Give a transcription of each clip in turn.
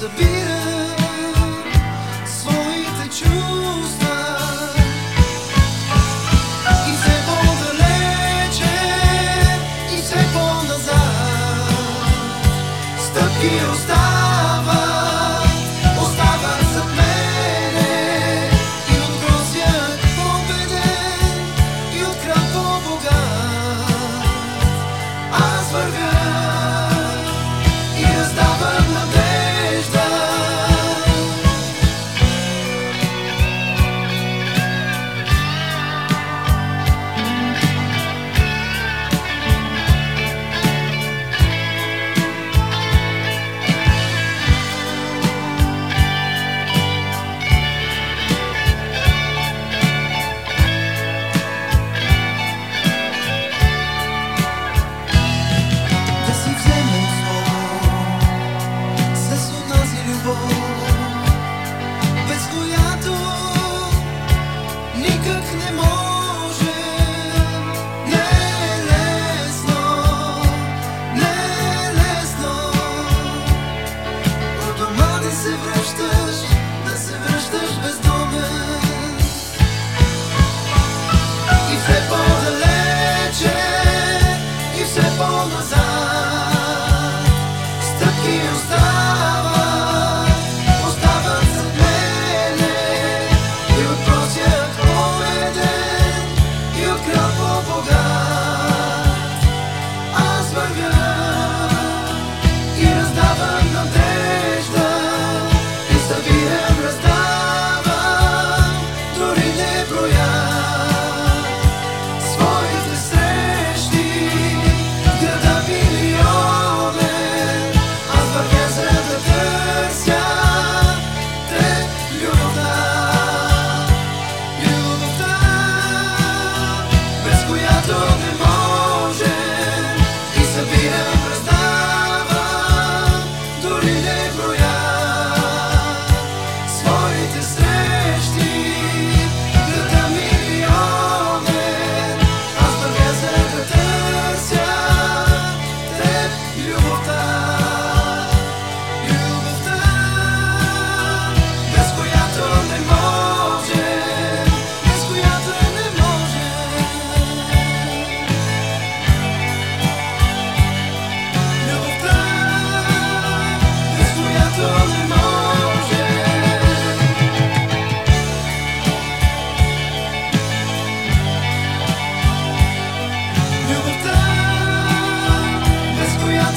to be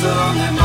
donde me